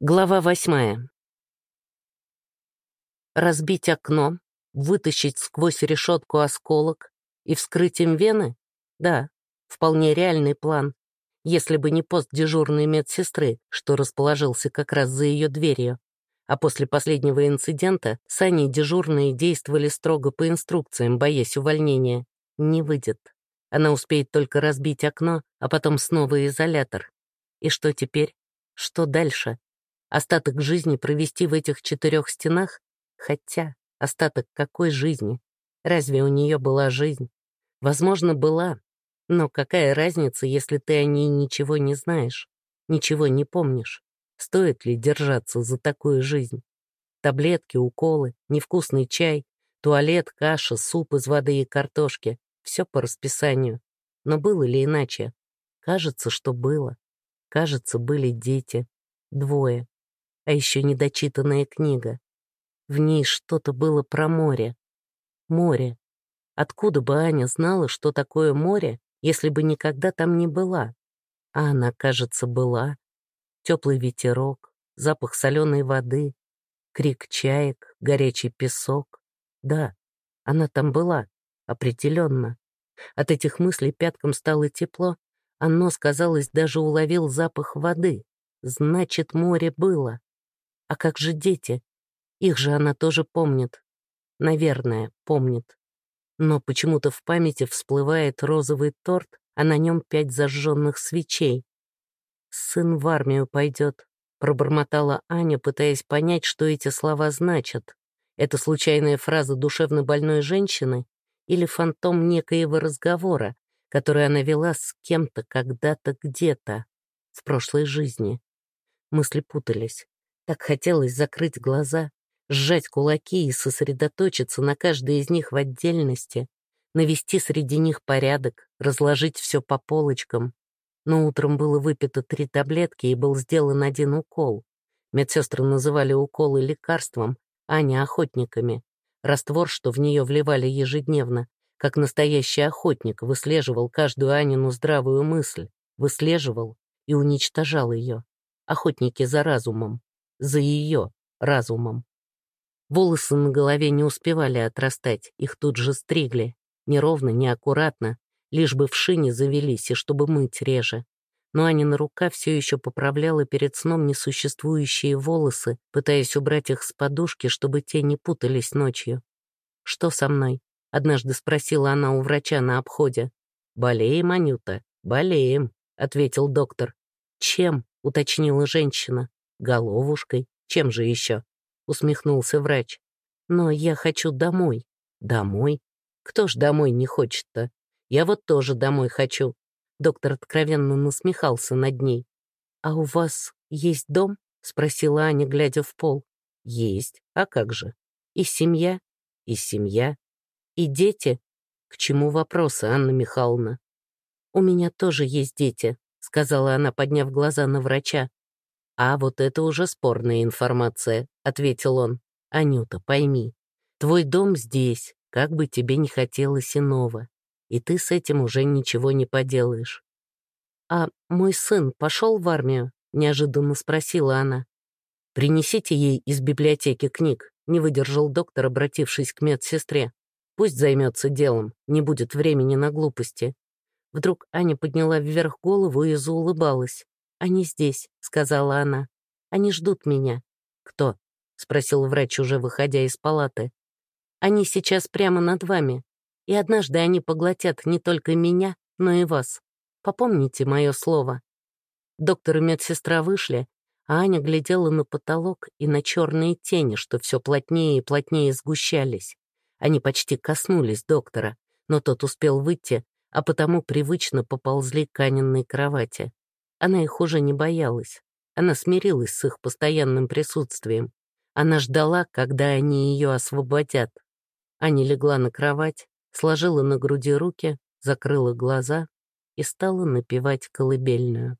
Глава восьмая. Разбить окно, вытащить сквозь решетку осколок и вскрыть им вены? Да, вполне реальный план, если бы не пост дежурной медсестры, что расположился как раз за ее дверью. А после последнего инцидента сани дежурные действовали строго по инструкциям, боясь увольнения. Не выйдет. Она успеет только разбить окно, а потом снова изолятор. И что теперь? Что дальше? Остаток жизни провести в этих четырех стенах? Хотя, остаток какой жизни? Разве у нее была жизнь? Возможно, была. Но какая разница, если ты о ней ничего не знаешь, ничего не помнишь? Стоит ли держаться за такую жизнь? Таблетки, уколы, невкусный чай, туалет, каша, суп из воды и картошки. Все по расписанию. Но было ли иначе? Кажется, что было. Кажется, были дети. Двое а еще недочитанная книга. В ней что-то было про море. Море. Откуда бы Аня знала, что такое море, если бы никогда там не была? А она, кажется, была. Теплый ветерок, запах соленой воды, крик чаек, горячий песок. Да, она там была, определенно. От этих мыслей пяткам стало тепло, а нос, казалось, даже уловил запах воды. Значит, море было. А как же дети? Их же она тоже помнит. Наверное, помнит. Но почему-то в памяти всплывает розовый торт, а на нем пять зажженных свечей. «Сын в армию пойдет», — пробормотала Аня, пытаясь понять, что эти слова значат. Это случайная фраза душевно больной женщины или фантом некоего разговора, который она вела с кем-то когда-то где-то в прошлой жизни. Мысли путались. Так хотелось закрыть глаза, сжать кулаки и сосредоточиться на каждой из них в отдельности, навести среди них порядок, разложить все по полочкам. Но утром было выпито три таблетки и был сделан один укол. Медсестры называли уколы лекарством, а не охотниками. Раствор, что в нее вливали ежедневно, как настоящий охотник, выслеживал каждую Анину здравую мысль, выслеживал и уничтожал ее. Охотники за разумом за ее разумом. Волосы на голове не успевали отрастать, их тут же стригли. Неровно, неаккуратно, лишь бы в шине завелись и чтобы мыть реже. Но Анина рука все еще поправляла перед сном несуществующие волосы, пытаясь убрать их с подушки, чтобы те не путались ночью. «Что со мной?» — однажды спросила она у врача на обходе. «Болеем, Анюта, болеем», — ответил доктор. «Чем?» — уточнила женщина. Головушкой. Чем же еще? Усмехнулся врач. Но я хочу домой. Домой? Кто ж домой не хочет-то? Я вот тоже домой хочу. Доктор откровенно насмехался над ней. «А у вас есть дом?» — спросила Аня, глядя в пол. «Есть. А как же? И семья? И семья? И дети? К чему вопросы, Анна Михайловна?» «У меня тоже есть дети», — сказала она, подняв глаза на врача. «А вот это уже спорная информация», — ответил он. «Анюта, пойми, твой дом здесь, как бы тебе не хотелось иного, и ты с этим уже ничего не поделаешь». «А мой сын пошел в армию?» — неожиданно спросила она. «Принесите ей из библиотеки книг», — не выдержал доктор, обратившись к медсестре. «Пусть займется делом, не будет времени на глупости». Вдруг Аня подняла вверх голову и заулыбалась. «Они здесь», — сказала она. «Они ждут меня». «Кто?» — спросил врач, уже выходя из палаты. «Они сейчас прямо над вами, и однажды они поглотят не только меня, но и вас. Попомните мое слово». Доктор и медсестра вышли, а Аня глядела на потолок и на черные тени, что все плотнее и плотнее сгущались. Они почти коснулись доктора, но тот успел выйти, а потому привычно поползли к Аниной кровати. Она их уже не боялась. Она смирилась с их постоянным присутствием. Она ждала, когда они ее освободят. Аня легла на кровать, сложила на груди руки, закрыла глаза и стала напевать колыбельную.